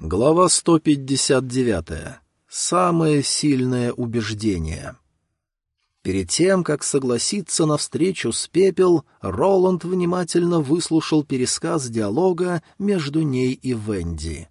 Глава 159. Самое сильное убеждение. Перед тем, как согласиться на встречу с Пепел, Роланд внимательно выслушал пересказ диалога между ней и Венди.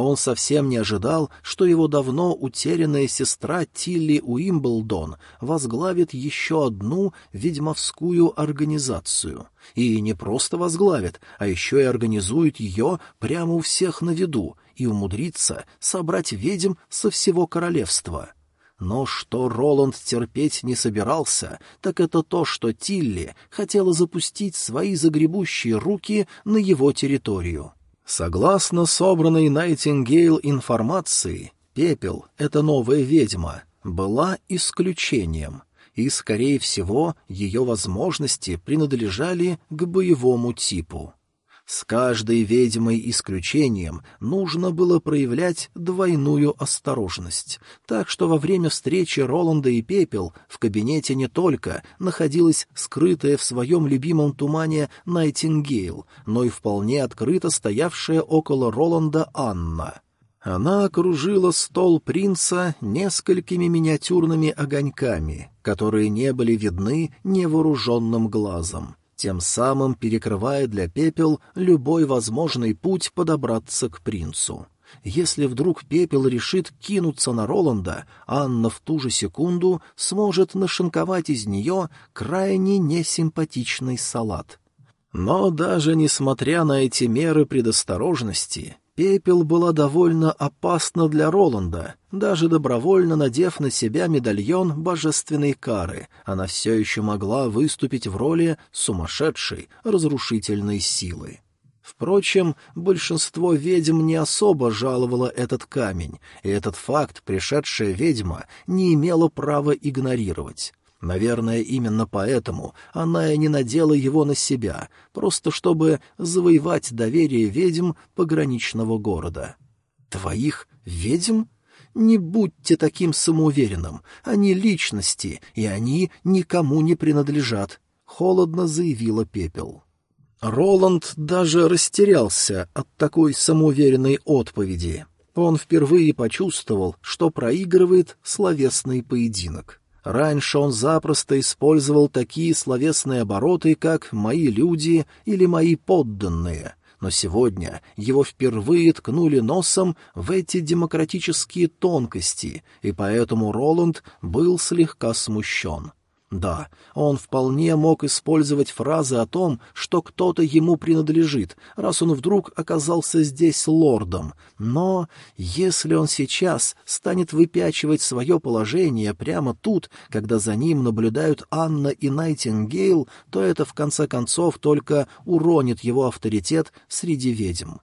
Он совсем не ожидал, что его давно утерянная сестра Тилли Уимблдон возглавит еще одну ведьмовскую организацию. И не просто возглавит, а еще и организует ее прямо у всех на виду и умудрится собрать ведьм со всего королевства. Но что Роланд терпеть не собирался, так это то, что Тилли хотела запустить свои загребущие руки на его территорию. Согласно собранной Найтингейл информации, Пепел, эта новая ведьма, была исключением, и, скорее всего, ее возможности принадлежали к боевому типу. С каждой ведьмой исключением нужно было проявлять двойную осторожность, так что во время встречи Роланда и Пепел в кабинете не только находилась скрытая в своем любимом тумане Найтингейл, но и вполне открыто стоявшая около Роланда Анна. Она окружила стол принца несколькими миниатюрными огоньками, которые не были видны невооруженным глазом тем самым перекрывая для пепел любой возможный путь подобраться к принцу. Если вдруг пепел решит кинуться на Роланда, Анна в ту же секунду сможет нашинковать из нее крайне несимпатичный салат. Но даже несмотря на эти меры предосторожности, Пепел была довольно опасна для Роланда. Даже добровольно надев на себя медальон божественной кары, она все еще могла выступить в роли сумасшедшей, разрушительной силы. Впрочем, большинство ведьм не особо жаловало этот камень, и этот факт пришедшая ведьма не имела права игнорировать. Наверное, именно поэтому она и не надела его на себя, просто чтобы завоевать доверие ведьм пограничного города. «Твоих ведьм?» Не будьте таким самоуверенным. Они личности, и они никому не принадлежат, — холодно заявила Пепел. Роланд даже растерялся от такой самоуверенной отповеди. Он впервые почувствовал, что проигрывает словесный поединок. Раньше он запросто использовал такие словесные обороты, как «мои люди» или «мои подданные», но сегодня его впервые ткнули носом в эти демократические тонкости, и поэтому Роланд был слегка смущен. Да, он вполне мог использовать фразы о том, что кто-то ему принадлежит, раз он вдруг оказался здесь лордом, но если он сейчас станет выпячивать свое положение прямо тут, когда за ним наблюдают Анна и Найтингейл, то это в конце концов только уронит его авторитет среди ведьм.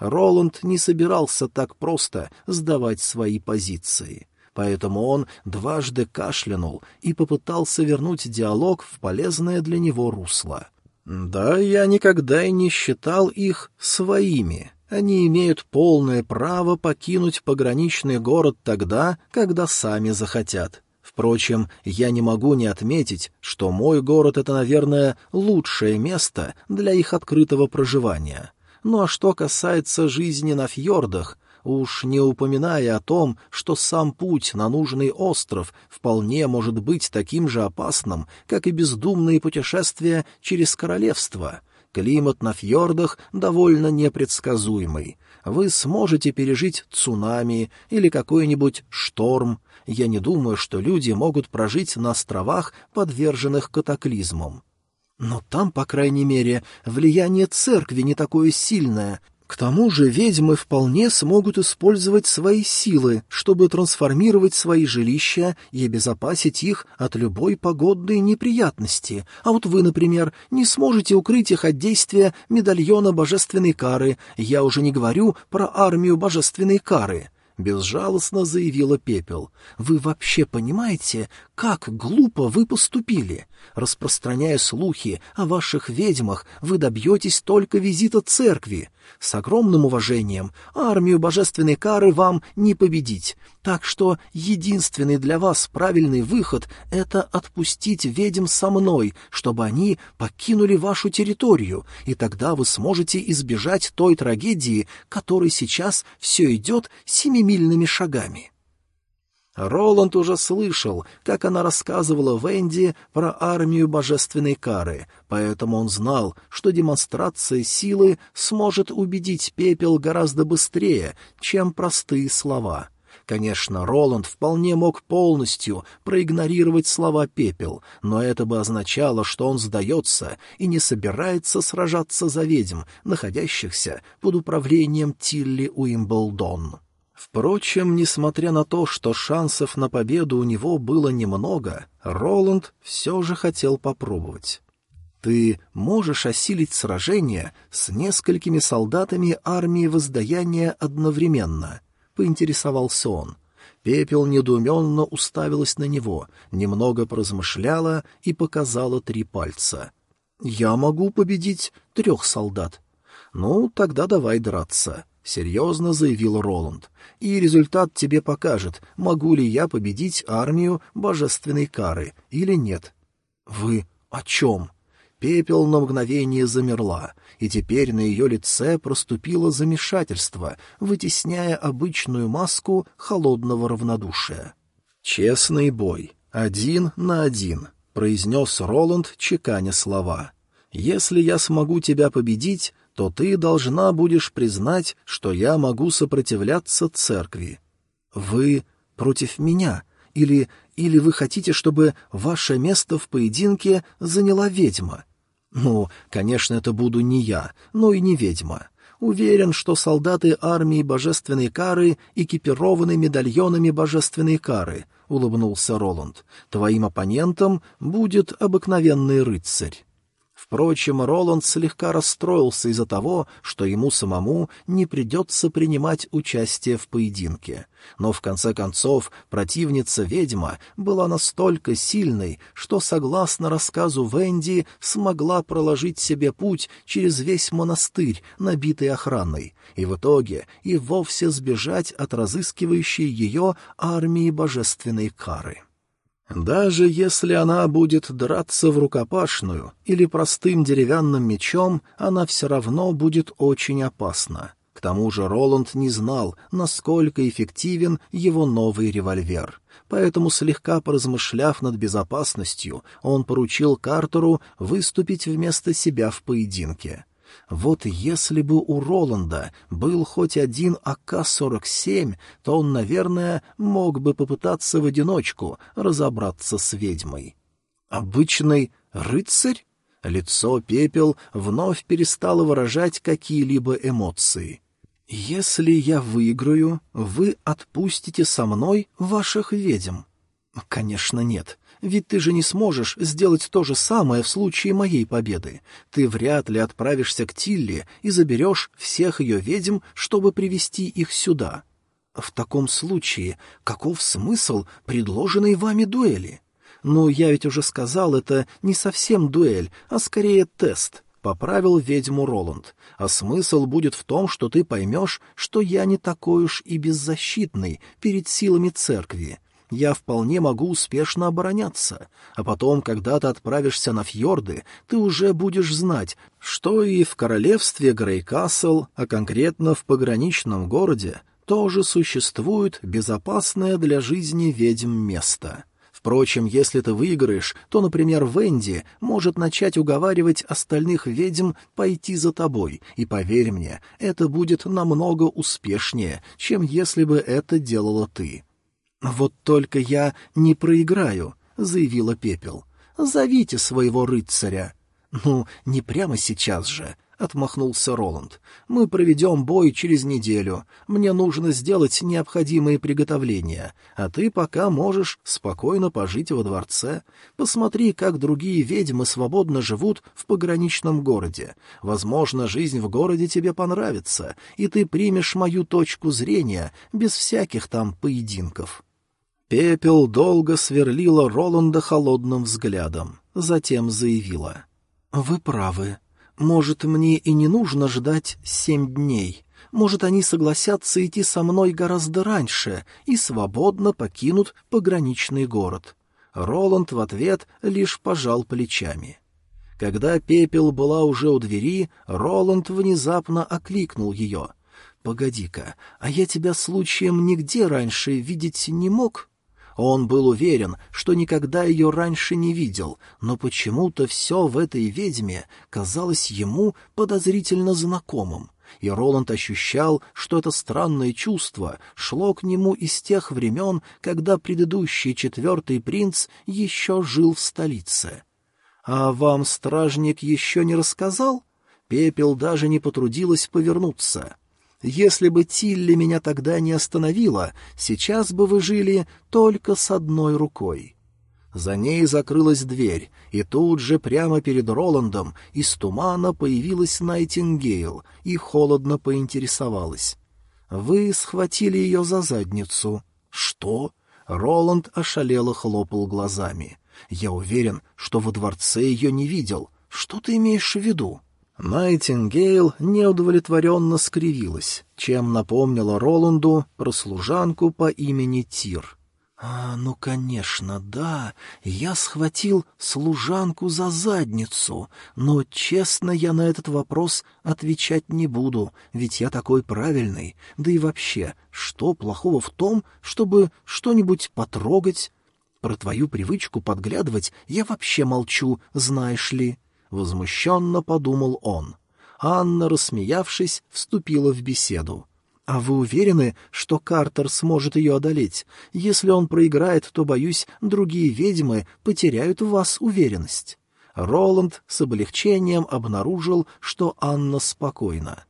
Роланд не собирался так просто сдавать свои позиции поэтому он дважды кашлянул и попытался вернуть диалог в полезное для него русло. «Да, я никогда и не считал их своими. Они имеют полное право покинуть пограничный город тогда, когда сами захотят. Впрочем, я не могу не отметить, что мой город — это, наверное, лучшее место для их открытого проживания». Ну а что касается жизни на фьордах, уж не упоминая о том, что сам путь на нужный остров вполне может быть таким же опасным, как и бездумные путешествия через королевство. Климат на фьордах довольно непредсказуемый. Вы сможете пережить цунами или какой-нибудь шторм. Я не думаю, что люди могут прожить на островах, подверженных катаклизмам. Но там, по крайней мере, влияние церкви не такое сильное, к тому же ведьмы вполне смогут использовать свои силы, чтобы трансформировать свои жилища и обезопасить их от любой погодной неприятности. А вот вы, например, не сможете укрыть их от действия медальона божественной кары. Я уже не говорю про армию божественной кары. — безжалостно заявила Пепел. «Вы вообще понимаете, как глупо вы поступили? Распространяя слухи о ваших ведьмах, вы добьетесь только визита церкви. С огромным уважением, армию божественной кары вам не победить, так что единственный для вас правильный выход — это отпустить ведьм со мной, чтобы они покинули вашу территорию, и тогда вы сможете избежать той трагедии, которой сейчас все идет семимильными шагами. Роланд уже слышал, как она рассказывала Венди про армию божественной кары, поэтому он знал, что демонстрация силы сможет убедить пепел гораздо быстрее, чем простые слова. Конечно, Роланд вполне мог полностью проигнорировать слова пепел, но это бы означало, что он сдается и не собирается сражаться за ведьм, находящихся под управлением Тилли Уимблдон. Впрочем, несмотря на то, что шансов на победу у него было немного, Роланд все же хотел попробовать. «Ты можешь осилить сражение с несколькими солдатами армии воздаяния одновременно?» — поинтересовался он. Пепел недоуменно уставилась на него, немного поразмышляла и показала три пальца. «Я могу победить трех солдат». «Ну, тогда давай драться». — серьезно заявил Роланд. «И результат тебе покажет, могу ли я победить армию божественной кары или нет». «Вы о чем?» Пепел на мгновение замерла, и теперь на ее лице проступило замешательство, вытесняя обычную маску холодного равнодушия. «Честный бой. Один на один», — произнес Роланд, чеканя слова. «Если я смогу тебя победить, то ты должна будешь признать, что я могу сопротивляться церкви. Вы против меня? Или, или вы хотите, чтобы ваше место в поединке заняла ведьма? Ну, конечно, это буду не я, но и не ведьма. Уверен, что солдаты армии божественной кары экипированы медальонами божественной кары, — улыбнулся Роланд. Твоим оппонентом будет обыкновенный рыцарь. Впрочем, Роланд слегка расстроился из-за того, что ему самому не придется принимать участие в поединке. Но в конце концов противница-ведьма была настолько сильной, что, согласно рассказу Венди, смогла проложить себе путь через весь монастырь, набитый охраной, и в итоге и вовсе сбежать от разыскивающей ее армии божественной кары. Даже если она будет драться в рукопашную или простым деревянным мечом, она все равно будет очень опасна. К тому же Роланд не знал, насколько эффективен его новый револьвер. Поэтому, слегка поразмышляв над безопасностью, он поручил Картеру выступить вместо себя в поединке. Вот если бы у Роланда был хоть один АК-47, то он, наверное, мог бы попытаться в одиночку разобраться с ведьмой. Обычный рыцарь? Лицо пепел вновь перестало выражать какие-либо эмоции. «Если я выиграю, вы отпустите со мной ваших ведьм?» «Конечно, нет. Ведь ты же не сможешь сделать то же самое в случае моей победы. Ты вряд ли отправишься к Тилли и заберешь всех ее ведьм, чтобы привести их сюда. В таком случае, каков смысл предложенной вами дуэли? Ну, я ведь уже сказал, это не совсем дуэль, а скорее тест. — поправил ведьму Роланд. «А смысл будет в том, что ты поймешь, что я не такой уж и беззащитный перед силами церкви я вполне могу успешно обороняться, а потом, когда ты отправишься на фьорды, ты уже будешь знать, что и в королевстве Грейкасл, а конкретно в пограничном городе, тоже существует безопасное для жизни ведьм место. Впрочем, если ты выиграешь, то, например, Венди может начать уговаривать остальных ведьм пойти за тобой, и, поверь мне, это будет намного успешнее, чем если бы это делала ты. «Вот только я не проиграю», — заявила Пепел. «Зовите своего рыцаря». «Ну, не прямо сейчас же», — отмахнулся Роланд. «Мы проведем бой через неделю. Мне нужно сделать необходимые приготовления, а ты пока можешь спокойно пожить во дворце. Посмотри, как другие ведьмы свободно живут в пограничном городе. Возможно, жизнь в городе тебе понравится, и ты примешь мою точку зрения без всяких там поединков». Пепел долго сверлила Роланда холодным взглядом, затем заявила. «Вы правы. Может, мне и не нужно ждать семь дней. Может, они согласятся идти со мной гораздо раньше и свободно покинут пограничный город. Роланд в ответ лишь пожал плечами. Когда пепел была уже у двери, Роланд внезапно окликнул ее. «Погоди-ка, а я тебя случаем нигде раньше видеть не мог?» Он был уверен, что никогда ее раньше не видел, но почему-то все в этой ведьме казалось ему подозрительно знакомым и Роланд ощущал, что это странное чувство шло к нему из тех времен, когда предыдущий четвертый принц еще жил в столице. «А вам стражник еще не рассказал?» Пепел даже не потрудилась повернуться. «Если бы Тилли меня тогда не остановила, сейчас бы вы жили только с одной рукой». За ней закрылась дверь, и тут же прямо перед Роландом из тумана появилась Найтингейл и холодно поинтересовалась. «Вы схватили ее за задницу». «Что?» Роланд ошалело хлопал глазами. «Я уверен, что во дворце ее не видел. Что ты имеешь в виду?» Найтингейл неудовлетворенно скривилась, чем напомнила Роланду про служанку по имени Тир — «А, ну, конечно, да, я схватил служанку за задницу, но, честно, я на этот вопрос отвечать не буду, ведь я такой правильный, да и вообще, что плохого в том, чтобы что-нибудь потрогать? Про твою привычку подглядывать я вообще молчу, знаешь ли?» — возмущенно подумал он. Анна, рассмеявшись, вступила в беседу. — «А вы уверены, что Картер сможет ее одолеть? Если он проиграет, то, боюсь, другие ведьмы потеряют в вас уверенность». Роланд с облегчением обнаружил, что Анна спокойна.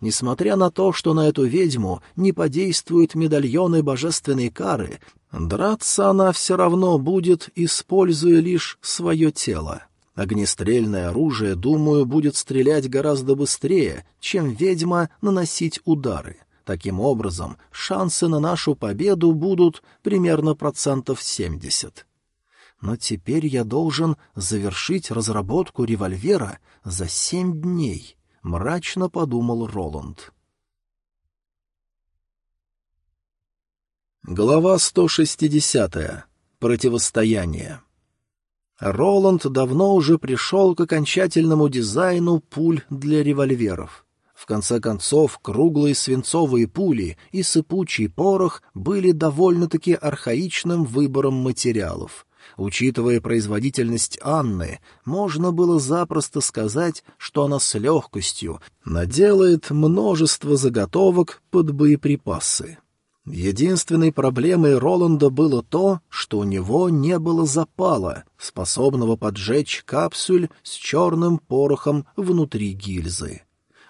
Несмотря на то, что на эту ведьму не подействуют медальоны божественной кары, драться она все равно будет, используя лишь свое тело. Огнестрельное оружие, думаю, будет стрелять гораздо быстрее, чем ведьма наносить удары. Таким образом, шансы на нашу победу будут примерно процентов семьдесят. Но теперь я должен завершить разработку револьвера за семь дней, — мрачно подумал Роланд. Глава 160. Противостояние. Роланд давно уже пришел к окончательному дизайну пуль для револьверов. В конце концов, круглые свинцовые пули и сыпучий порох были довольно-таки архаичным выбором материалов. Учитывая производительность Анны, можно было запросто сказать, что она с легкостью наделает множество заготовок под боеприпасы. Единственной проблемой Роланда было то, что у него не было запала, способного поджечь капсуль с черным порохом внутри гильзы.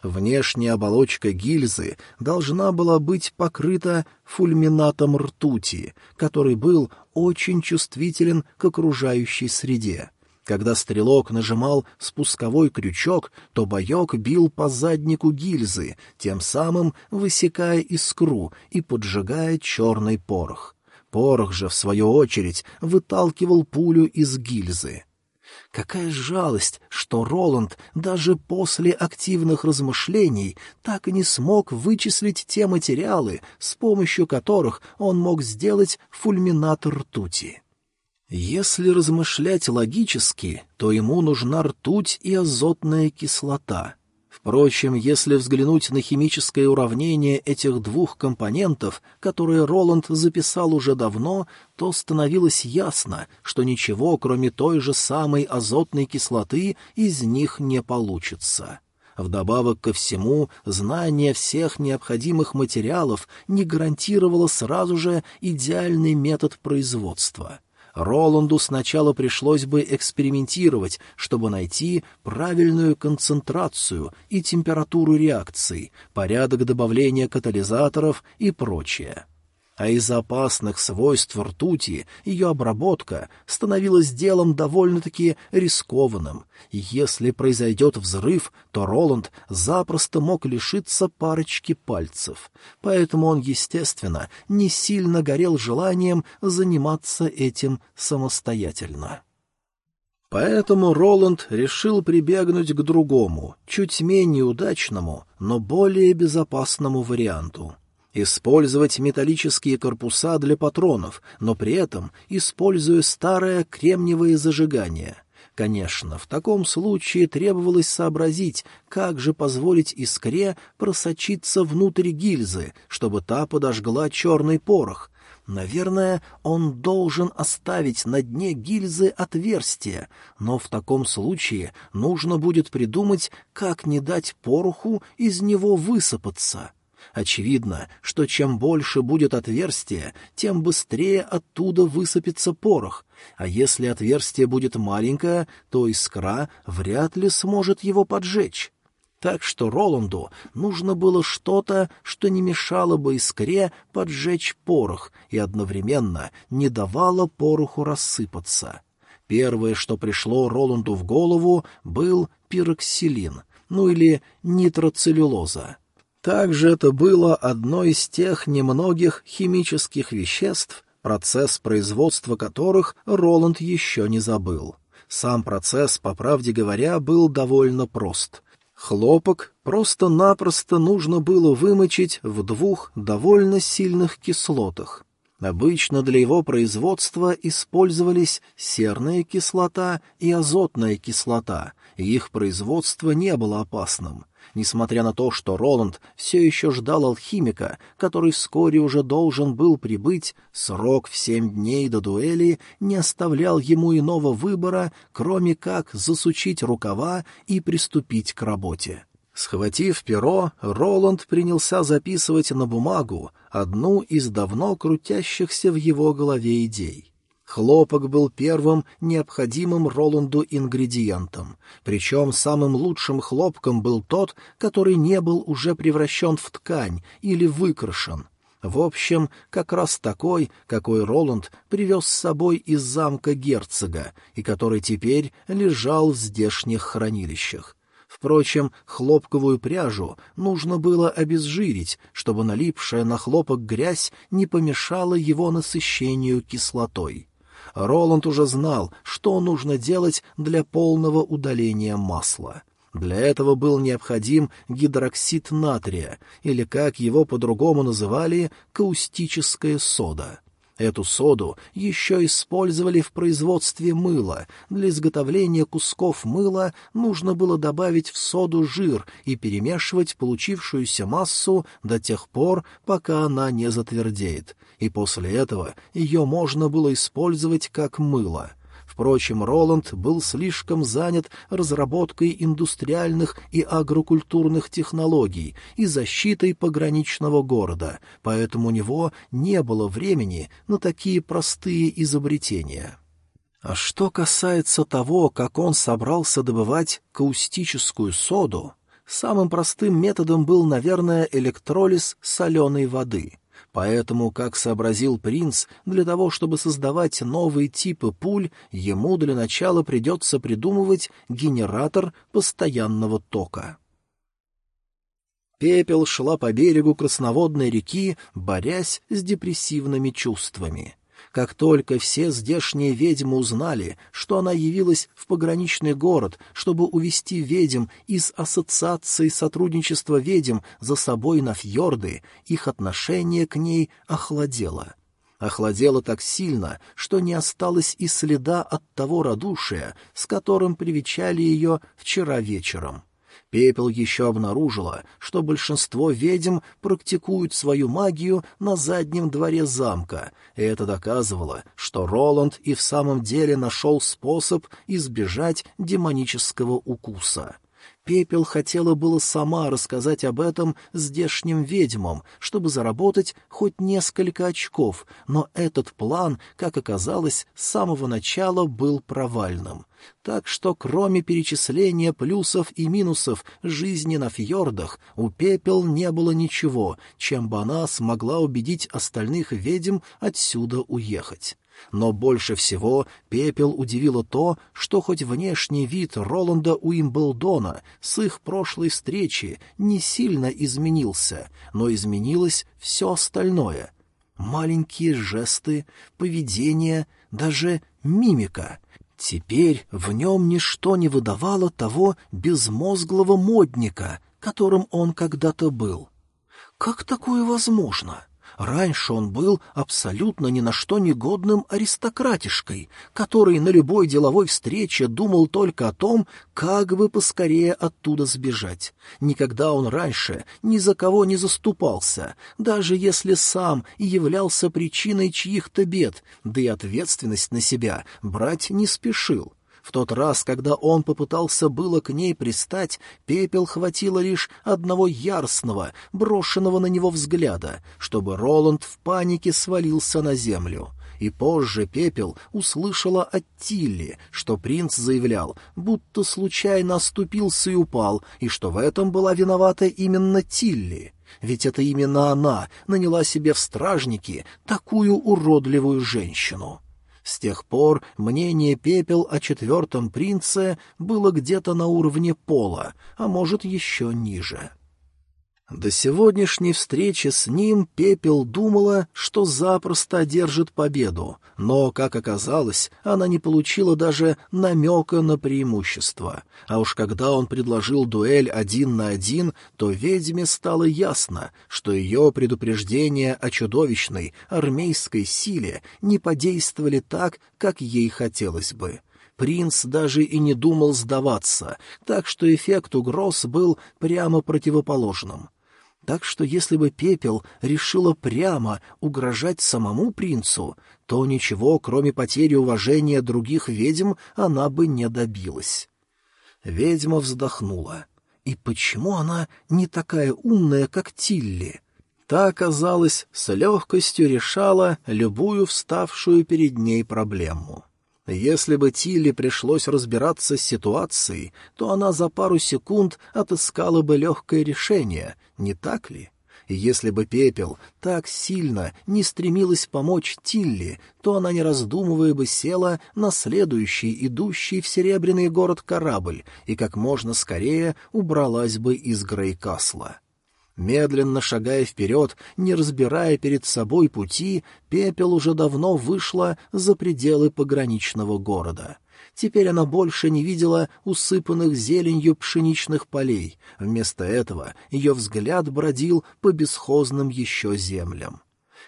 Внешняя оболочка гильзы должна была быть покрыта фульминатом ртути, который был очень чувствителен к окружающей среде. Когда стрелок нажимал спусковой крючок, то боек бил по заднику гильзы, тем самым высекая искру и поджигая черный порох. Порох же, в свою очередь, выталкивал пулю из гильзы. Какая жалость, что Роланд даже после активных размышлений так и не смог вычислить те материалы, с помощью которых он мог сделать фульминатор ртути. Если размышлять логически, то ему нужна ртуть и азотная кислота — Впрочем, если взглянуть на химическое уравнение этих двух компонентов, которые Роланд записал уже давно, то становилось ясно, что ничего, кроме той же самой азотной кислоты, из них не получится. Вдобавок ко всему, знание всех необходимых материалов не гарантировало сразу же идеальный метод производства — Роланду сначала пришлось бы экспериментировать, чтобы найти правильную концентрацию и температуру реакции, порядок добавления катализаторов и прочее а из-за опасных свойств ртути ее обработка становилась делом довольно-таки рискованным. Если произойдет взрыв, то Роланд запросто мог лишиться парочки пальцев, поэтому он, естественно, не сильно горел желанием заниматься этим самостоятельно. Поэтому Роланд решил прибегнуть к другому, чуть менее удачному, но более безопасному варианту. Использовать металлические корпуса для патронов, но при этом используя старое кремниевое зажигание. Конечно, в таком случае требовалось сообразить, как же позволить искре просочиться внутрь гильзы, чтобы та подожгла черный порох, Наверное, он должен оставить на дне гильзы отверстие, но в таком случае нужно будет придумать, как не дать пороху из него высыпаться. Очевидно, что чем больше будет отверстие, тем быстрее оттуда высыпется порох, а если отверстие будет маленькое, то искра вряд ли сможет его поджечь. Так что Роланду нужно было что-то, что не мешало бы искре поджечь порох и одновременно не давало пороху рассыпаться. Первое, что пришло Роланду в голову, был пироксилин, ну или нитроцеллюлоза. Также это было одно из тех немногих химических веществ, процесс производства которых Роланд еще не забыл. Сам процесс, по правде говоря, был довольно прост — Хлопок просто-напросто нужно было вымочить в двух довольно сильных кислотах. Обычно для его производства использовались серная кислота и азотная кислота, и их производство не было опасным. Несмотря на то, что Роланд все еще ждал алхимика, который вскоре уже должен был прибыть, срок в семь дней до дуэли не оставлял ему иного выбора, кроме как засучить рукава и приступить к работе. Схватив перо, Роланд принялся записывать на бумагу одну из давно крутящихся в его голове идей. Хлопок был первым необходимым Роланду ингредиентом, причем самым лучшим хлопком был тот, который не был уже превращен в ткань или выкрашен. В общем, как раз такой, какой Роланд привез с собой из замка герцога и который теперь лежал в здешних хранилищах. Впрочем, хлопковую пряжу нужно было обезжирить, чтобы налипшая на хлопок грязь не помешала его насыщению кислотой. Роланд уже знал, что нужно делать для полного удаления масла. Для этого был необходим гидроксид натрия, или, как его по-другому называли, каустическая сода. Эту соду еще использовали в производстве мыла. Для изготовления кусков мыла нужно было добавить в соду жир и перемешивать получившуюся массу до тех пор, пока она не затвердеет, и после этого ее можно было использовать как мыло — Впрочем, Роланд был слишком занят разработкой индустриальных и агрокультурных технологий и защитой пограничного города, поэтому у него не было времени на такие простые изобретения. А что касается того, как он собрался добывать каустическую соду, самым простым методом был, наверное, электролиз соленой воды. Поэтому, как сообразил принц, для того, чтобы создавать новые типы пуль, ему для начала придется придумывать генератор постоянного тока. Пепел шла по берегу красноводной реки, борясь с депрессивными чувствами. Как только все здешние ведьмы узнали, что она явилась в пограничный город, чтобы увести ведьм из Ассоциации сотрудничества ведьм за собой на фьорды, их отношение к ней охладело. Охладело так сильно, что не осталось и следа от того радушия, с которым привечали ее вчера вечером. Пепел еще обнаружила, что большинство ведьм практикуют свою магию на заднем дворе замка, и это доказывало, что Роланд и в самом деле нашел способ избежать демонического укуса. Пепел хотела было сама рассказать об этом здешним ведьмам, чтобы заработать хоть несколько очков, но этот план, как оказалось, с самого начала был провальным. Так что кроме перечисления плюсов и минусов жизни на фьордах, у Пепел не было ничего, чем бы она смогла убедить остальных ведьм отсюда уехать. Но больше всего Пепел удивило то, что хоть внешний вид Роланда Уимблдона с их прошлой встречи не сильно изменился, но изменилось все остальное. Маленькие жесты, поведение, даже мимика — Теперь в нем ничто не выдавало того безмозглого модника, которым он когда-то был. Как такое возможно? Раньше он был абсолютно ни на что негодным аристократишкой, который на любой деловой встрече думал только о том, как бы поскорее оттуда сбежать. Никогда он раньше ни за кого не заступался, даже если сам и являлся причиной чьих-то бед, да и ответственность на себя брать не спешил. В тот раз, когда он попытался было к ней пристать, пепел хватило лишь одного яростного, брошенного на него взгляда, чтобы Роланд в панике свалился на землю. И позже Пепел услышала от Тилли, что принц заявлял, будто случайно оступился и упал, и что в этом была виновата именно Тилли. Ведь это именно она наняла себе в стражники такую уродливую женщину. С тех пор мнение Пепел о четвертом принце было где-то на уровне пола, а может, еще ниже. До сегодняшней встречи с ним Пепел думала, что запросто одержит победу, но, как оказалось, она не получила даже намека на преимущество. А уж когда он предложил дуэль один на один, то ведьме стало ясно, что ее предупреждения о чудовищной армейской силе не подействовали так, как ей хотелось бы. Принц даже и не думал сдаваться, так что эффект угроз был прямо противоположным — так что если бы Пепел решила прямо угрожать самому принцу, то ничего, кроме потери уважения других ведьм, она бы не добилась. Ведьма вздохнула. И почему она не такая умная, как Тилли? Та, казалось, с легкостью решала любую вставшую перед ней проблему. Если бы Тилли пришлось разбираться с ситуацией, то она за пару секунд отыскала бы легкое решение, не так ли? Если бы Пепел так сильно не стремилась помочь Тилли, то она, не раздумывая бы, села на следующий, идущий в Серебряный город корабль и как можно скорее убралась бы из Грейкасла. Медленно шагая вперед, не разбирая перед собой пути, пепел уже давно вышла за пределы пограничного города. Теперь она больше не видела усыпанных зеленью пшеничных полей. Вместо этого ее взгляд бродил по бесхозным еще землям.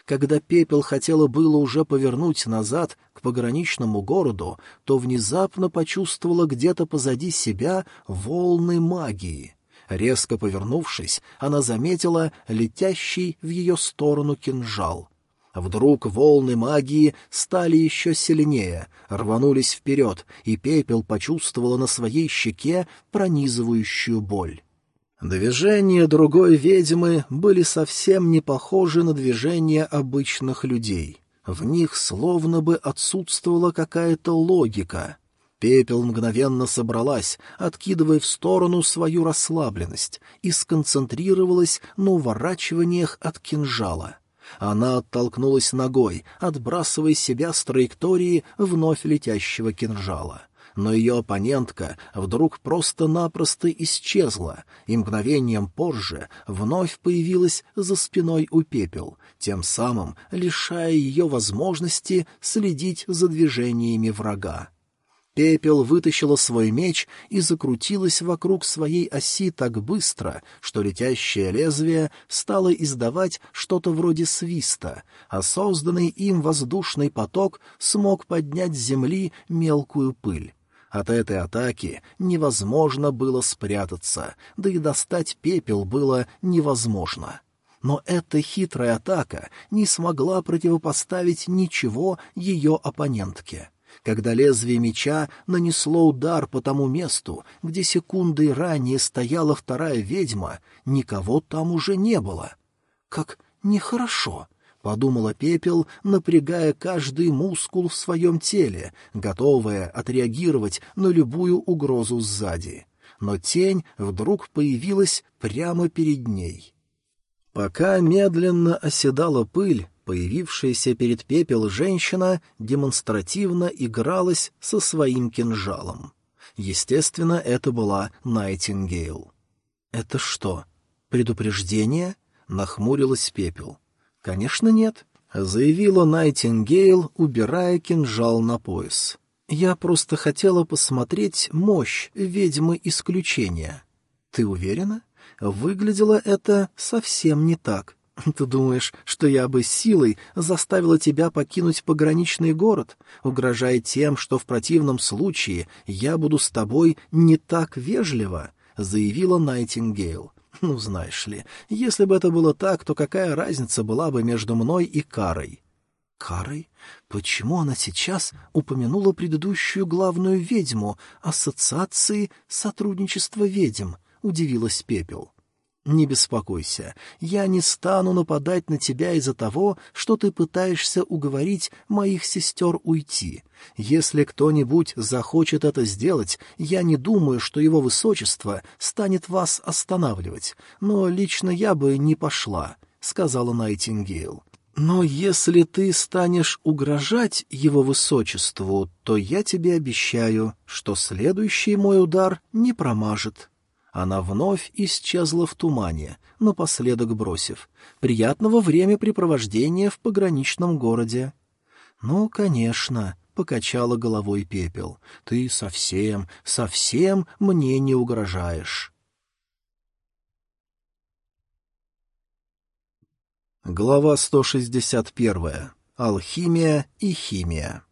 Когда пепел хотела было уже повернуть назад к пограничному городу, то внезапно почувствовала где-то позади себя волны магии — Резко повернувшись, она заметила летящий в ее сторону кинжал. Вдруг волны магии стали еще сильнее, рванулись вперед, и пепел почувствовала на своей щеке пронизывающую боль. Движения другой ведьмы были совсем не похожи на движения обычных людей. В них словно бы отсутствовала какая-то логика. Пепел мгновенно собралась, откидывая в сторону свою расслабленность, и сконцентрировалась на уворачиваниях от кинжала. Она оттолкнулась ногой, отбрасывая себя с траектории вновь летящего кинжала. Но ее оппонентка вдруг просто-напросто исчезла, и мгновением позже вновь появилась за спиной у пепел, тем самым лишая ее возможности следить за движениями врага. Пепел вытащила свой меч и закрутилась вокруг своей оси так быстро, что летящее лезвие стало издавать что-то вроде свиста, а созданный им воздушный поток смог поднять с земли мелкую пыль. От этой атаки невозможно было спрятаться, да и достать пепел было невозможно. Но эта хитрая атака не смогла противопоставить ничего ее оппонентке. Когда лезвие меча нанесло удар по тому месту, где секундой ранее стояла вторая ведьма, никого там уже не было. «Как нехорошо!» — подумала Пепел, напрягая каждый мускул в своем теле, готовая отреагировать на любую угрозу сзади. Но тень вдруг появилась прямо перед ней. Пока медленно оседала пыль, Появившаяся перед пепел женщина демонстративно игралась со своим кинжалом. Естественно, это была Найтингейл. «Это что, предупреждение?» — нахмурилась пепел. «Конечно, нет», — заявила Найтингейл, убирая кинжал на пояс. Я просто хотела посмотреть мощь ведьмы исключения. Ты уверена? Выглядело это совсем не так. Ты думаешь, что я бы силой заставила тебя покинуть пограничный город, угрожая тем, что в противном случае я буду с тобой не так вежливо? — заявила Найтингейл. Ну, знаешь ли, если бы это было так, то какая разница была бы между мной и Карой? Карой? Почему она сейчас упомянула предыдущую главную ведьму Ассоциации сотрудничества ведьм? Удивилась Пепел. «Не беспокойся, я не стану нападать на тебя из-за того, что ты пытаешься уговорить моих сестер уйти. Если кто-нибудь захочет это сделать, я не думаю, что его высочество станет вас останавливать, но лично я бы не пошла», — сказала Найтингейл. «Но если ты станешь угрожать его высочеству, то я тебе обещаю, что следующий мой удар не промажет». Она вновь исчезла в тумане, напоследок бросив. «Приятного времяпрепровождения в пограничном городе». «Ну, конечно», — покачала головой пепел. «Ты совсем, совсем мне не угрожаешь». Глава 161. Алхимия и химия.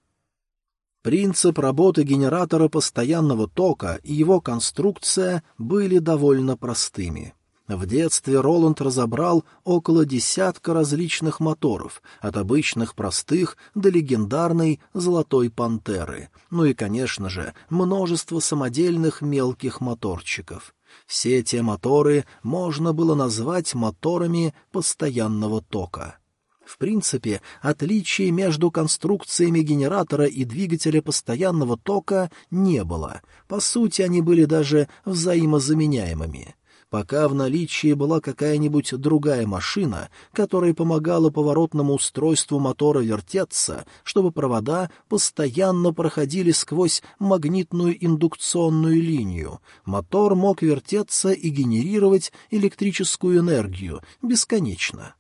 Принцип работы генератора постоянного тока и его конструкция были довольно простыми. В детстве Роланд разобрал около десятка различных моторов, от обычных простых до легендарной «Золотой пантеры», ну и, конечно же, множество самодельных мелких моторчиков. Все те моторы можно было назвать моторами постоянного тока. В принципе, отличий между конструкциями генератора и двигателя постоянного тока не было. По сути, они были даже взаимозаменяемыми. Пока в наличии была какая-нибудь другая машина, которая помогала поворотному устройству мотора вертеться, чтобы провода постоянно проходили сквозь магнитную индукционную линию, мотор мог вертеться и генерировать электрическую энергию бесконечно.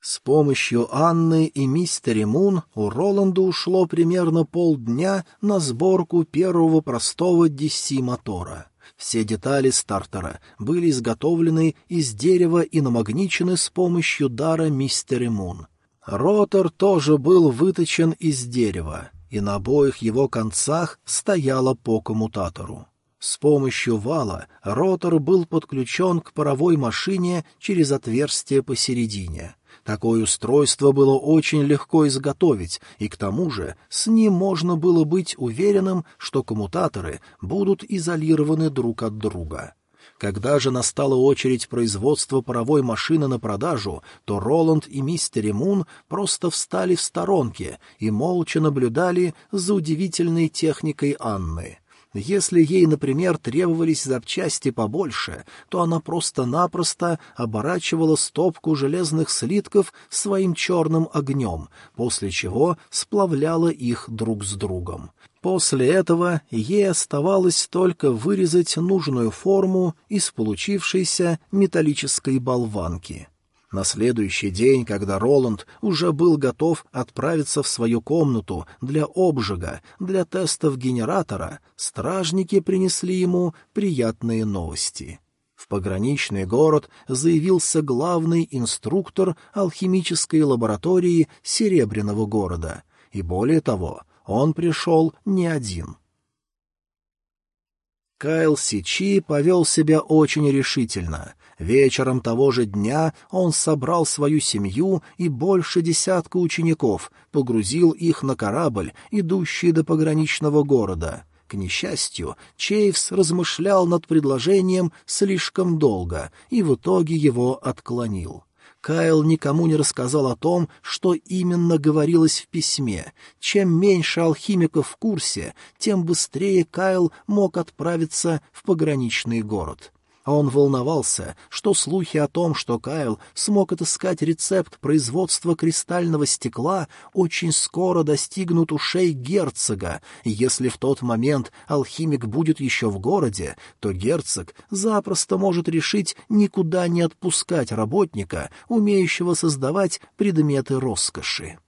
С помощью Анны и мистери Мун у Роланда ушло примерно полдня на сборку первого простого DC-мотора. Все детали стартера были изготовлены из дерева и намагничены с помощью дара мистери Мун. Ротор тоже был выточен из дерева, и на обоих его концах стояло по коммутатору. С помощью вала ротор был подключен к паровой машине через отверстие посередине. Такое устройство было очень легко изготовить, и к тому же с ним можно было быть уверенным, что коммутаторы будут изолированы друг от друга. Когда же настала очередь производства паровой машины на продажу, то Роланд и мистер Мун просто встали в сторонке и молча наблюдали за удивительной техникой Анны. Если ей, например, требовались запчасти побольше, то она просто-напросто оборачивала стопку железных слитков своим черным огнем, после чего сплавляла их друг с другом. После этого ей оставалось только вырезать нужную форму из получившейся металлической болванки. На следующий день, когда Роланд уже был готов отправиться в свою комнату для обжига, для тестов генератора, стражники принесли ему приятные новости. В пограничный город заявился главный инструктор алхимической лаборатории Серебряного города, и более того, он пришел не один. Кайл Сичи повел себя очень решительно. Вечером того же дня он собрал свою семью и больше десятка учеников, погрузил их на корабль, идущий до пограничного города. К несчастью, Чейвс размышлял над предложением слишком долго и в итоге его отклонил. Кайл никому не рассказал о том, что именно говорилось в письме. Чем меньше алхимиков в курсе, тем быстрее Кайл мог отправиться в пограничный город. А он волновался, что слухи о том, что Кайл смог отыскать рецепт производства кристального стекла, очень скоро достигнут ушей герцога, и если в тот момент алхимик будет еще в городе, то герцог запросто может решить никуда не отпускать работника, умеющего создавать предметы роскоши.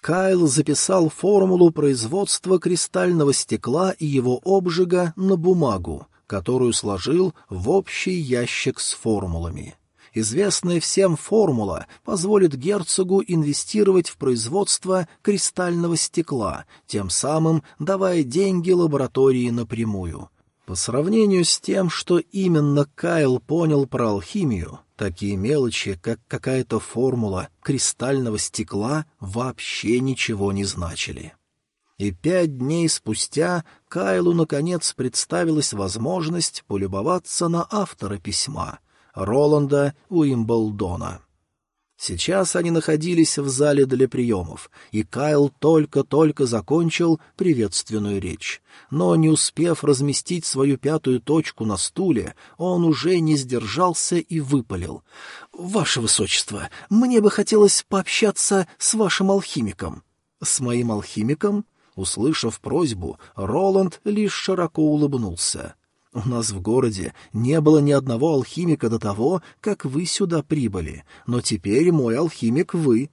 Кайл записал формулу производства кристального стекла и его обжига на бумагу, которую сложил в общий ящик с формулами. Известная всем формула позволит герцогу инвестировать в производство кристального стекла, тем самым давая деньги лаборатории напрямую. По сравнению с тем, что именно Кайл понял про алхимию, Такие мелочи, как какая-то формула кристального стекла, вообще ничего не значили. И пять дней спустя Кайлу наконец представилась возможность полюбоваться на автора письма — Роланда Уимблдона. Сейчас они находились в зале для приемов, и Кайл только-только закончил приветственную речь. Но, не успев разместить свою пятую точку на стуле, он уже не сдержался и выпалил. — Ваше Высочество, мне бы хотелось пообщаться с вашим алхимиком. — С моим алхимиком? Услышав просьбу, Роланд лишь широко улыбнулся. — у нас в городе не было ни одного алхимика до того, как вы сюда прибыли, но теперь мой алхимик вы.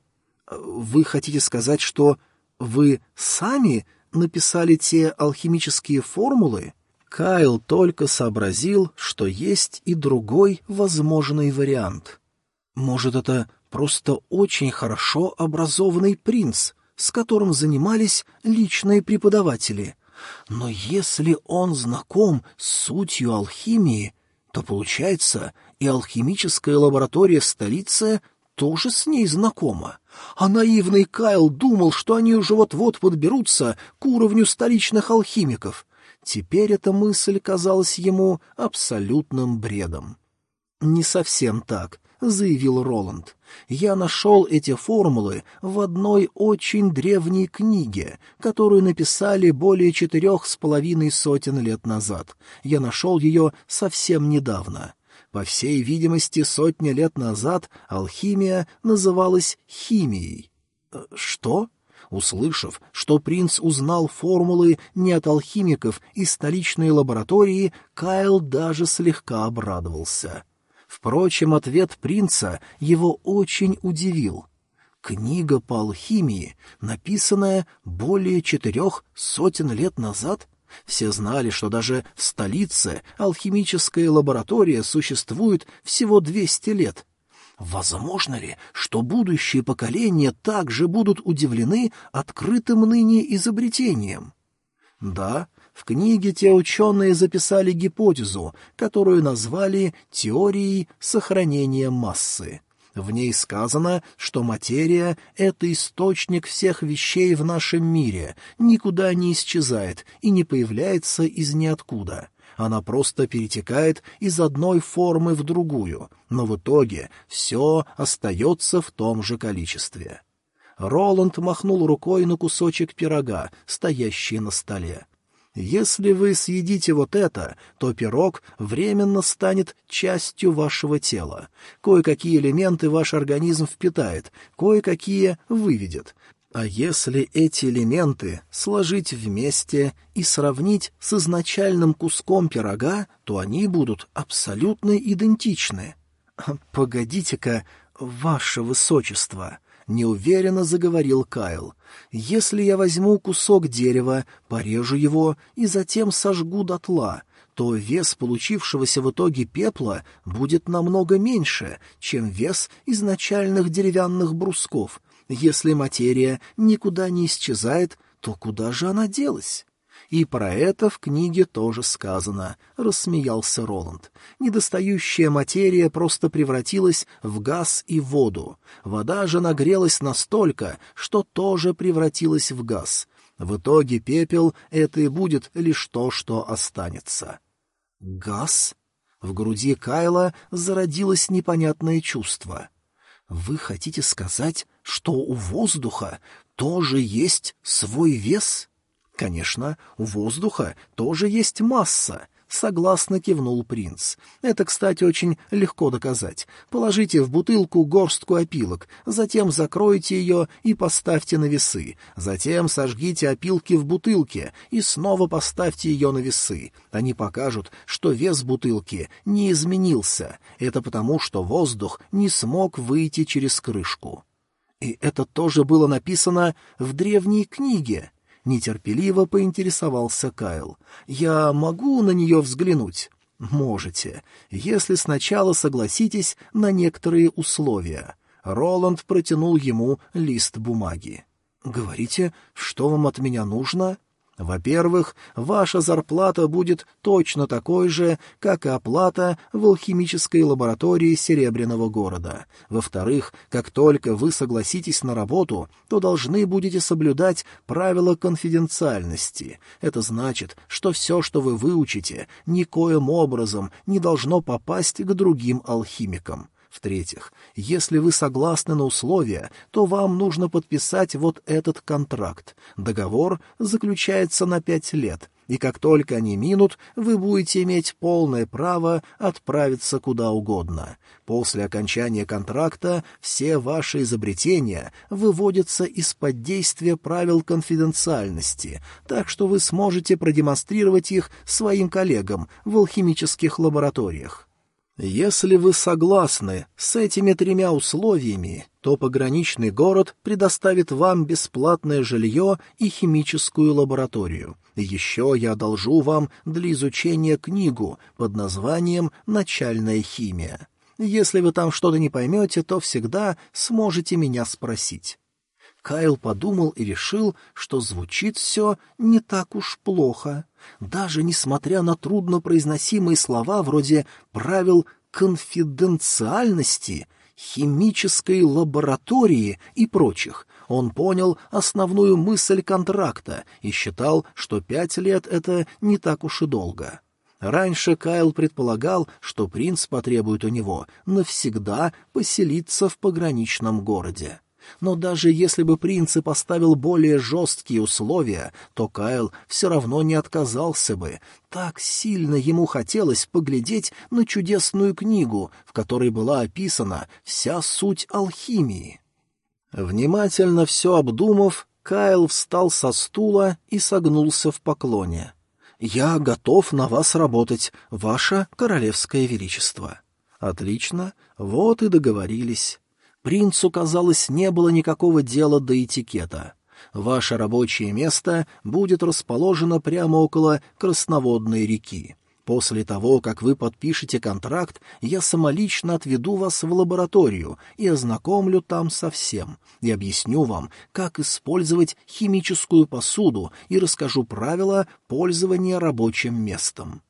Вы хотите сказать, что вы сами написали те алхимические формулы? Кайл только сообразил, что есть и другой возможный вариант. Может, это просто очень хорошо образованный принц, с которым занимались личные преподаватели — но если он знаком с сутью алхимии, то, получается, и алхимическая лаборатория в столице тоже с ней знакома. А наивный Кайл думал, что они уже вот-вот подберутся к уровню столичных алхимиков. Теперь эта мысль казалась ему абсолютным бредом. Не совсем так. — заявил Роланд. «Я нашел эти формулы в одной очень древней книге, которую написали более четырех с половиной сотен лет назад. Я нашел ее совсем недавно». По всей видимости, сотни лет назад алхимия называлась химией. «Э, «Что?» Услышав, что принц узнал формулы не от алхимиков из столичной лаборатории, Кайл даже слегка обрадовался. Впрочем, ответ принца его очень удивил. Книга по алхимии, написанная более четырех сотен лет назад? Все знали, что даже в столице алхимическая лаборатория существует всего двести лет. Возможно ли, что будущие поколения также будут удивлены открытым ныне изобретением? Да, в книге те ученые записали гипотезу, которую назвали теорией сохранения массы. В ней сказано, что материя — это источник всех вещей в нашем мире, никуда не исчезает и не появляется из ниоткуда. Она просто перетекает из одной формы в другую, но в итоге все остается в том же количестве. Роланд махнул рукой на кусочек пирога, стоящий на столе. Если вы съедите вот это, то пирог временно станет частью вашего тела. Кое-какие элементы ваш организм впитает, кое-какие выведет. А если эти элементы сложить вместе и сравнить с изначальным куском пирога, то они будут абсолютно идентичны. Погодите-ка, ваше высочество, — неуверенно заговорил Кайл. «Если я возьму кусок дерева, порежу его и затем сожгу дотла, то вес получившегося в итоге пепла будет намного меньше, чем вес изначальных деревянных брусков. Если материя никуда не исчезает, то куда же она делась?» И про это в книге тоже сказано, — рассмеялся Роланд. Недостающая материя просто превратилась в газ и воду. Вода же нагрелась настолько, что тоже превратилась в газ. В итоге пепел — это и будет лишь то, что останется. Газ? В груди Кайла зародилось непонятное чувство. Вы хотите сказать, что у воздуха тоже есть свой вес? Конечно, воздуха тоже есть масса, согласно кивнул принц. Это, кстати, очень легко доказать. Положите в бутылку горстку опилок, затем закройте ее и поставьте на весы. Затем сожгите опилки в бутылке и снова поставьте ее на весы. Они покажут, что вес бутылки не изменился. Это потому, что воздух не смог выйти через крышку. И это тоже было написано в древней книге. Нетерпеливо поинтересовался Кайл. «Я могу на нее взглянуть?» «Можете, если сначала согласитесь на некоторые условия». Роланд протянул ему лист бумаги. «Говорите, что вам от меня нужно?» Во-первых, ваша зарплата будет точно такой же, как и оплата в алхимической лаборатории Серебряного города. Во-вторых, как только вы согласитесь на работу, то должны будете соблюдать правила конфиденциальности. Это значит, что все, что вы выучите, никоим образом не должно попасть к другим алхимикам. В-третьих, если вы согласны на условия, то вам нужно подписать вот этот контракт. Договор заключается на пять лет, и как только они минут, вы будете иметь полное право отправиться куда угодно. После окончания контракта все ваши изобретения выводятся из-под действия правил конфиденциальности, так что вы сможете продемонстрировать их своим коллегам в алхимических лабораториях. Если вы согласны с этими тремя условиями, то пограничный город предоставит вам бесплатное жилье и химическую лабораторию. Еще я одолжу вам для изучения книгу под названием «Начальная химия». Если вы там что-то не поймете, то всегда сможете меня спросить. Кайл подумал и решил, что звучит все не так уж плохо. Даже несмотря на труднопроизносимые слова вроде правил конфиденциальности, химической лаборатории и прочих, он понял основную мысль контракта и считал, что пять лет — это не так уж и долго. Раньше Кайл предполагал, что принц потребует у него навсегда поселиться в пограничном городе. Но даже если бы принц и поставил более жесткие условия, то Кайл все равно не отказался бы. Так сильно ему хотелось поглядеть на чудесную книгу, в которой была описана вся суть алхимии. Внимательно все обдумав, Кайл встал со стула и согнулся в поклоне. «Я готов на вас работать, ваше королевское величество». «Отлично, вот и договорились». Принцу, казалось, не было никакого дела до этикета. Ваше рабочее место будет расположено прямо около Красноводной реки. После того, как вы подпишете контракт, я самолично отведу вас в лабораторию и ознакомлю там со всем, и объясню вам, как использовать химическую посуду и расскажу правила пользования рабочим местом.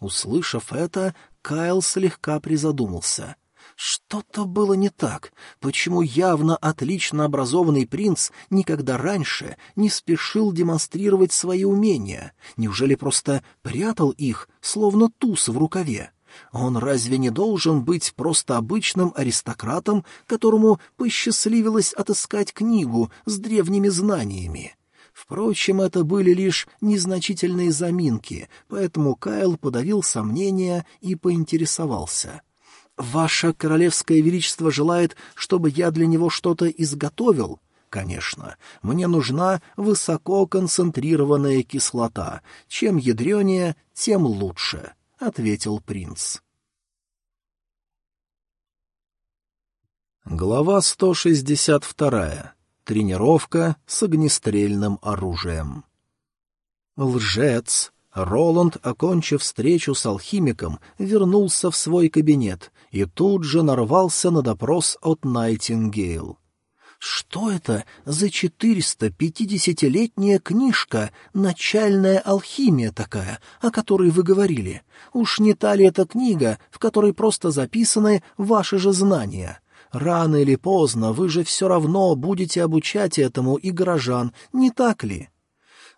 Услышав это, Кайл слегка призадумался — что-то было не так. Почему явно отлично образованный принц никогда раньше не спешил демонстрировать свои умения? Неужели просто прятал их, словно туз в рукаве? Он разве не должен быть просто обычным аристократом, которому посчастливилось отыскать книгу с древними знаниями? Впрочем, это были лишь незначительные заминки, поэтому Кайл подавил сомнения и поинтересовался — «Ваше королевское величество желает, чтобы я для него что-то изготовил?» «Конечно. Мне нужна высококонцентрированная кислота. Чем ядренее, тем лучше», — ответил принц. Глава 162. Тренировка с огнестрельным оружием. Лжец. Роланд, окончив встречу с алхимиком, вернулся в свой кабинет и тут же нарвался на допрос от Найтингейл. «Что это за четыреста пятидесятилетняя книжка «Начальная алхимия» такая, о которой вы говорили? Уж не та ли эта книга, в которой просто записаны ваши же знания?» Рано или поздно вы же все равно будете обучать этому и горожан, не так ли?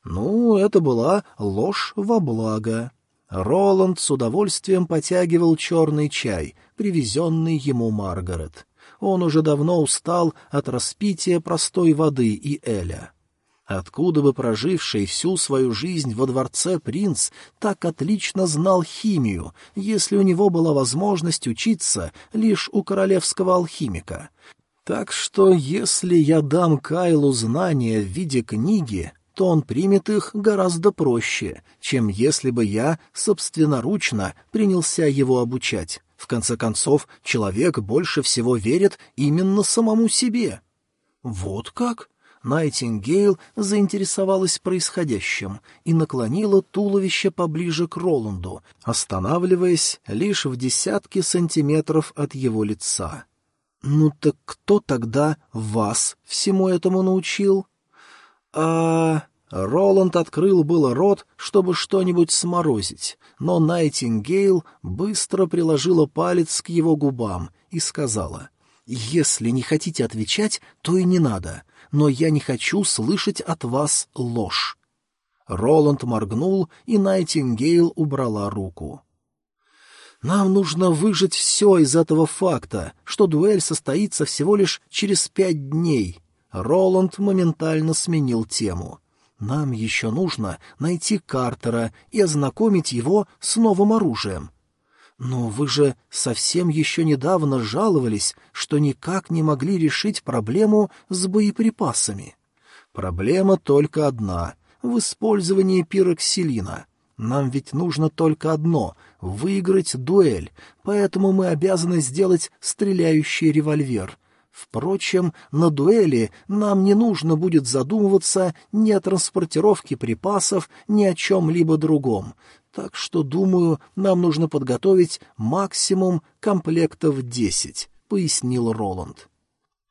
Ну, это была ложь во благо. Роланд с удовольствием потягивал черный чай, привезенный ему Маргарет. Он уже давно устал от распития простой воды и Эля. Откуда бы проживший всю свою жизнь во дворце принц так отлично знал химию, если у него была возможность учиться лишь у королевского алхимика? Так что, если я дам Кайлу знания в виде книги, то он примет их гораздо проще, чем если бы я собственноручно принялся его обучать. В конце концов, человек больше всего верит именно самому себе. «Вот как?» Найтингейл заинтересовалась происходящим и наклонила туловище поближе к Роланду, останавливаясь лишь в десятке сантиметров от его лица. «Ну так кто тогда вас всему этому научил?» «А...» Роланд открыл было рот, чтобы что-нибудь сморозить, но Найтингейл быстро приложила палец к его губам и сказала, «Если не хотите отвечать, то и не надо но я не хочу слышать от вас ложь. Роланд моргнул, и Найтингейл убрала руку. «Нам нужно выжить все из этого факта, что дуэль состоится всего лишь через пять дней». Роланд моментально сменил тему. «Нам еще нужно найти Картера и ознакомить его с новым оружием. «Но вы же совсем еще недавно жаловались, что никак не могли решить проблему с боеприпасами. Проблема только одна — в использовании пироксилина. Нам ведь нужно только одно — выиграть дуэль, поэтому мы обязаны сделать стреляющий револьвер. Впрочем, на дуэли нам не нужно будет задумываться ни о транспортировке припасов, ни о чем-либо другом. Так что, думаю, нам нужно подготовить максимум комплектов десять», — пояснил Роланд.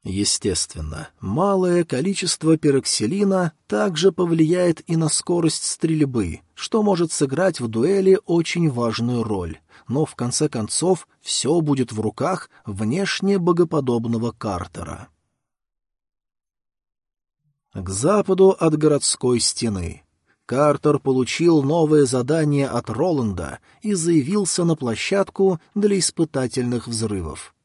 Естественно, малое количество пероксилина также повлияет и на скорость стрельбы, что может сыграть в дуэли очень важную роль. Но в конце концов все будет в руках внешне богоподобного Картера. К западу от городской стены. Картер получил новое задание от Роланда и заявился на площадку для испытательных взрывов.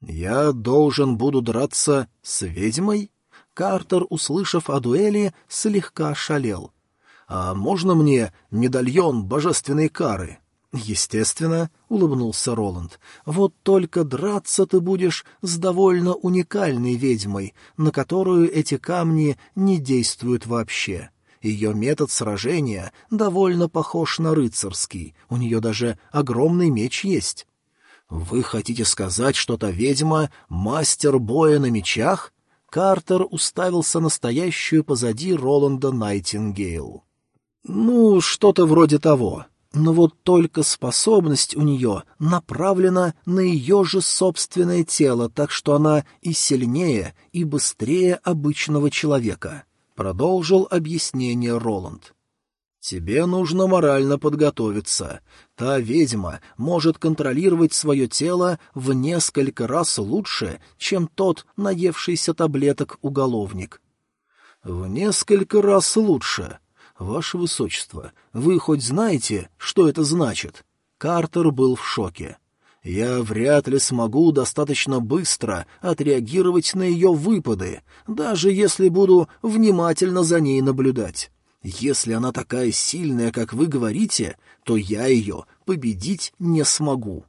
«Я должен буду драться с ведьмой?» Картер, услышав о дуэли, слегка шалел. «А можно мне медальон божественной кары?» «Естественно», — улыбнулся Роланд. «Вот только драться ты будешь с довольно уникальной ведьмой, на которую эти камни не действуют вообще. Ее метод сражения довольно похож на рыцарский, у нее даже огромный меч есть. «Вы хотите сказать, что та ведьма — мастер боя на мечах?» Картер уставился настоящую позади Роланда Найтингейл. «Ну, что-то вроде того. Но вот только способность у нее направлена на ее же собственное тело, так что она и сильнее, и быстрее обычного человека. Продолжил объяснение Роланд. «Тебе нужно морально подготовиться. Та ведьма может контролировать свое тело в несколько раз лучше, чем тот наевшийся таблеток уголовник». «В несколько раз лучше. Ваше Высочество, вы хоть знаете, что это значит?» Картер был в шоке я вряд ли смогу достаточно быстро отреагировать на ее выпады, даже если буду внимательно за ней наблюдать. Если она такая сильная, как вы говорите, то я ее победить не смогу.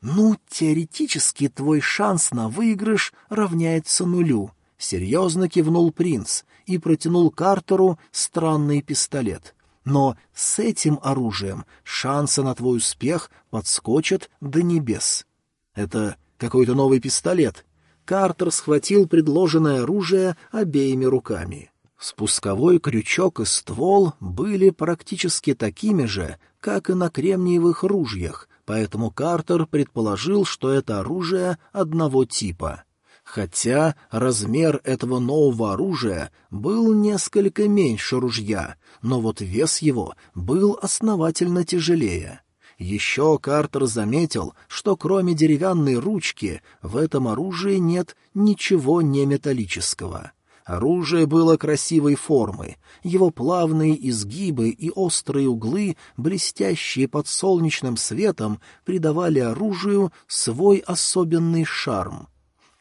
Ну, теоретически твой шанс на выигрыш равняется нулю, — серьезно кивнул принц и протянул Картеру странный пистолет. Но с этим оружием шансы на твой успех подскочат до небес. Это какой-то новый пистолет. Картер схватил предложенное оружие обеими руками. Спусковой крючок и ствол были практически такими же, как и на кремниевых ружьях, поэтому Картер предположил, что это оружие одного типа хотя размер этого нового оружия был несколько меньше ружья, но вот вес его был основательно тяжелее. Еще Картер заметил, что кроме деревянной ручки в этом оружии нет ничего неметаллического. Оружие было красивой формы, его плавные изгибы и острые углы, блестящие под солнечным светом, придавали оружию свой особенный шарм —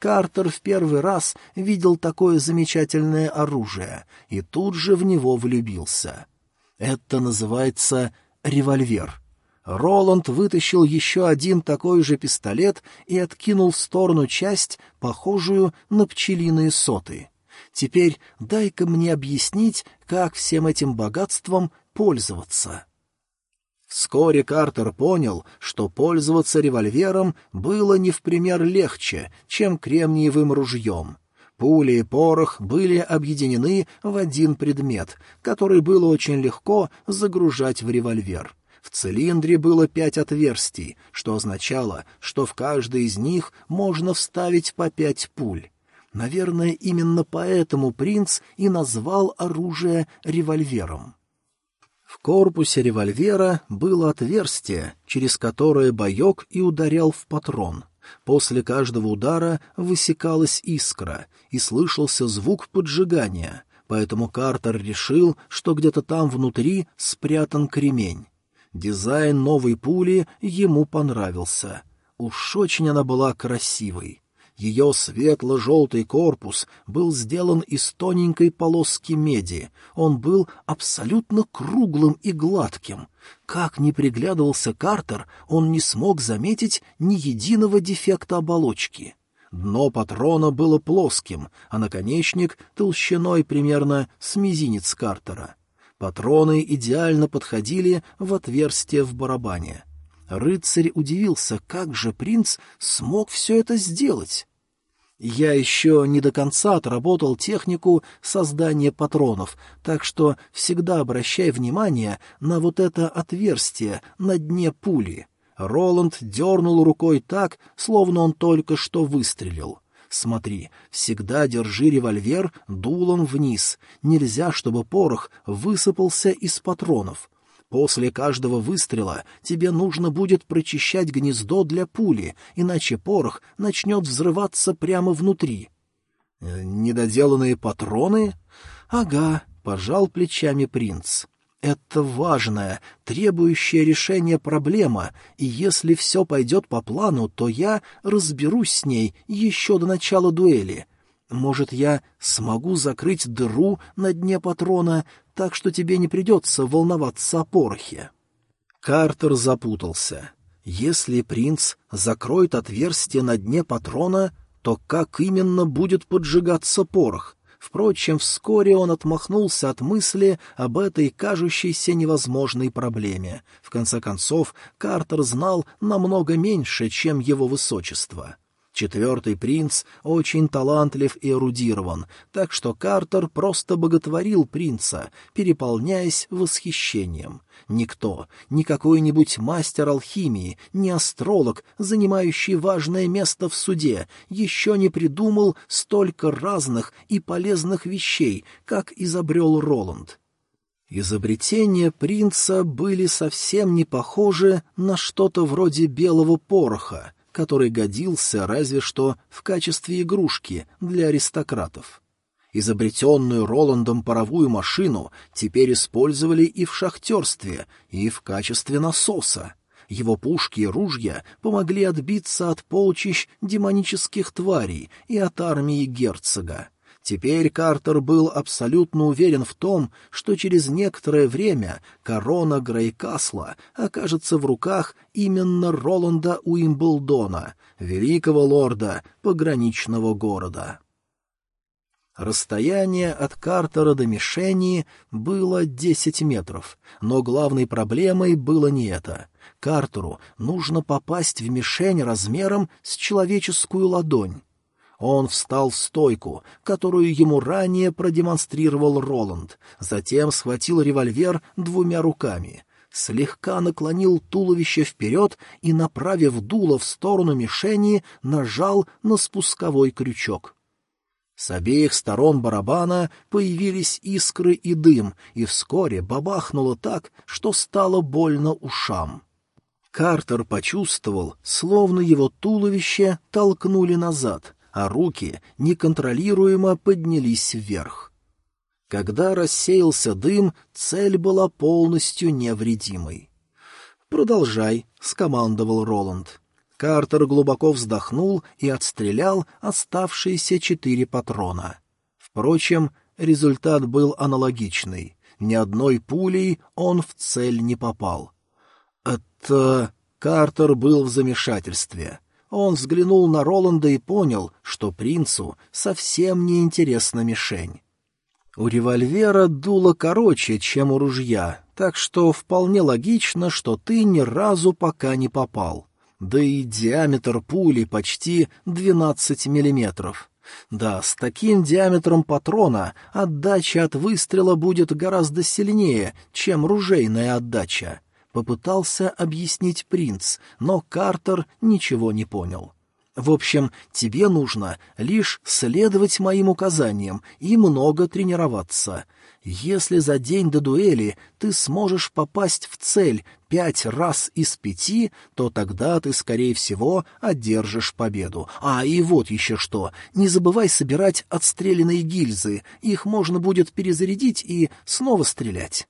Картер в первый раз видел такое замечательное оружие и тут же в него влюбился. Это называется револьвер. Роланд вытащил еще один такой же пистолет и откинул в сторону часть, похожую на пчелиные соты. Теперь дай-ка мне объяснить, как всем этим богатством пользоваться. Вскоре Картер понял, что пользоваться револьвером было не в пример легче, чем кремниевым ружьем. Пули и порох были объединены в один предмет, который было очень легко загружать в револьвер. В цилиндре было пять отверстий, что означало, что в каждое из них можно вставить по пять пуль. Наверное, именно поэтому принц и назвал оружие револьвером. Корпусе револьвера было отверстие, через которое боек и ударял в патрон. После каждого удара высекалась искра, и слышался звук поджигания, поэтому Картер решил, что где-то там внутри спрятан кремень. Дизайн новой пули ему понравился. Уж очень она была красивой. Ее светло-желтый корпус был сделан из тоненькой полоски меди. Он был абсолютно круглым и гладким. Как ни приглядывался Картер, он не смог заметить ни единого дефекта оболочки. Дно патрона было плоским, а наконечник — толщиной примерно с мизинец Картера. Патроны идеально подходили в отверстие в барабане. Рыцарь удивился, как же принц смог все это сделать. Я еще не до конца отработал технику создания патронов, так что всегда обращай внимание на вот это отверстие на дне пули. Роланд дернул рукой так, словно он только что выстрелил. Смотри, всегда держи револьвер дулом вниз. Нельзя, чтобы порох высыпался из патронов. После каждого выстрела тебе нужно будет прочищать гнездо для пули, иначе порох начнет взрываться прямо внутри. Э, «Недоделанные патроны?» «Ага», — пожал плечами принц. «Это важная, требующая решения проблема, и если все пойдет по плану, то я разберусь с ней еще до начала дуэли. Может, я смогу закрыть дыру на дне патрона, так что тебе не придется волноваться о порохе. Картер запутался. Если принц закроет отверстие на дне патрона, то как именно будет поджигаться порох? Впрочем, вскоре он отмахнулся от мысли об этой кажущейся невозможной проблеме. В конце концов, Картер знал намного меньше, чем его высочество. Четвертый принц очень талантлив и эрудирован, так что Картер просто боготворил принца, переполняясь восхищением. Никто, ни какой-нибудь мастер алхимии, ни астролог, занимающий важное место в суде, еще не придумал столько разных и полезных вещей, как изобрел Роланд. Изобретения принца были совсем не похожи на что-то вроде белого пороха — который годился разве что в качестве игрушки для аристократов. Изобретенную Роландом паровую машину теперь использовали и в шахтерстве, и в качестве насоса. Его пушки и ружья помогли отбиться от полчищ демонических тварей и от армии герцога. Теперь Картер был абсолютно уверен в том, что через некоторое время корона Грейкасла окажется в руках именно Роланда Уимблдона, великого лорда пограничного города. Расстояние от Картера до мишени было десять метров, но главной проблемой было не это. Картеру нужно попасть в мишень размером с человеческую ладонь. Он встал в стойку, которую ему ранее продемонстрировал Роланд, затем схватил револьвер двумя руками, слегка наклонил туловище вперед и, направив дуло в сторону мишени, нажал на спусковой крючок. С обеих сторон барабана появились искры и дым, и вскоре бабахнуло так, что стало больно ушам. Картер почувствовал, словно его туловище толкнули назад, а руки неконтролируемо поднялись вверх. Когда рассеялся дым, цель была полностью невредимой. «Продолжай», — скомандовал Роланд. Картер глубоко вздохнул и отстрелял оставшиеся четыре патрона. Впрочем, результат был аналогичный. Ни одной пулей он в цель не попал. Это... Картер был в замешательстве. Он взглянул на Роланда и понял, что принцу совсем не интересна мишень. У револьвера дуло короче, чем у ружья, так что вполне логично, что ты ни разу пока не попал. Да и диаметр пули почти двенадцать миллиметров. Да, с таким диаметром патрона отдача от выстрела будет гораздо сильнее, чем ружейная отдача. Попытался объяснить принц, но Картер ничего не понял. В общем, тебе нужно лишь следовать моим указаниям и много тренироваться. Если за день до дуэли ты сможешь попасть в цель пять раз из пяти, то тогда ты, скорее всего, одержишь победу. А, и вот еще что. Не забывай собирать отстрелянные гильзы. Их можно будет перезарядить и снова стрелять.